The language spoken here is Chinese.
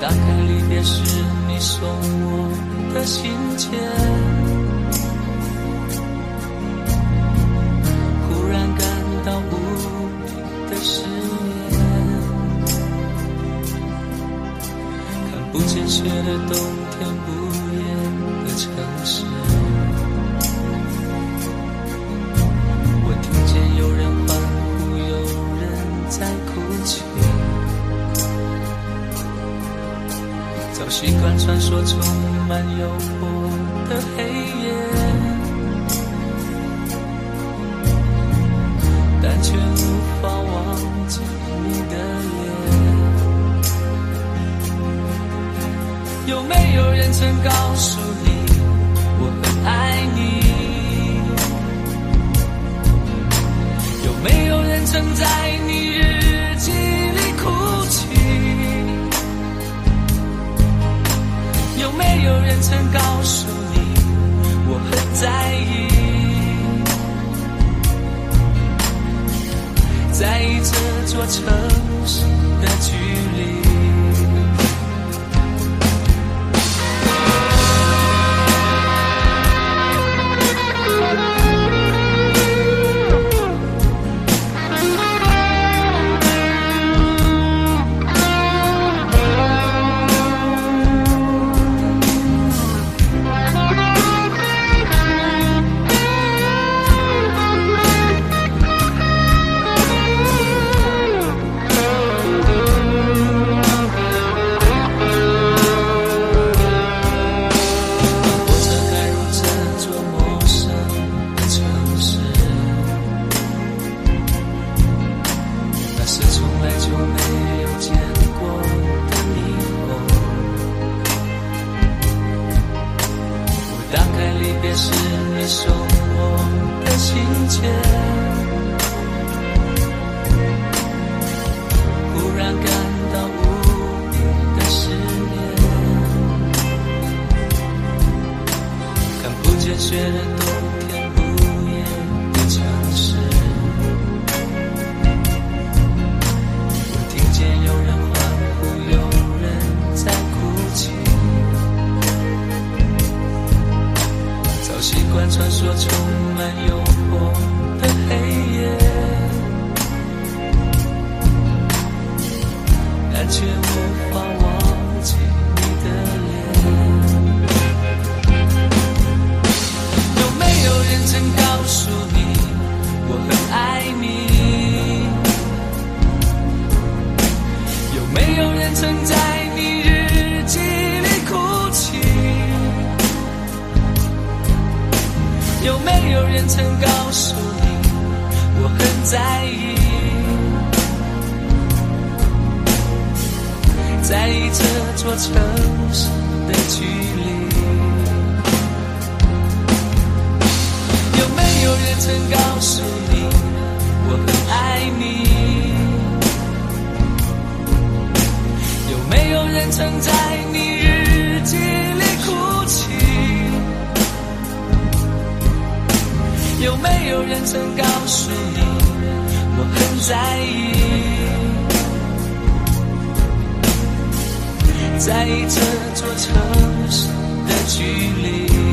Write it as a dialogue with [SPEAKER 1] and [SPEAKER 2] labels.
[SPEAKER 1] 打开离别时你送我的信笺，忽然感到无比的失眠。看不见雪的冬天，不夜的城市。我听见有人欢呼，有人在哭泣。早习惯穿梭充满诱惑的黑夜，但却无法忘记你的脸。有没有人曾告诉你，我很爱你？有没有人曾在你曾告诉你，我很在意？在意这座城市的距离。离别时你送我的信笺，忽然感到无比的失眠。看不见雪的我习惯穿梭充满诱惑的黑夜，但却无法忘记你的脸。有没有人曾告诉有没有人曾告诉你，我很在意？在意这座城市的距离。有没有人曾告诉没有人曾告诉你，我很在意？在意这座城市的距离。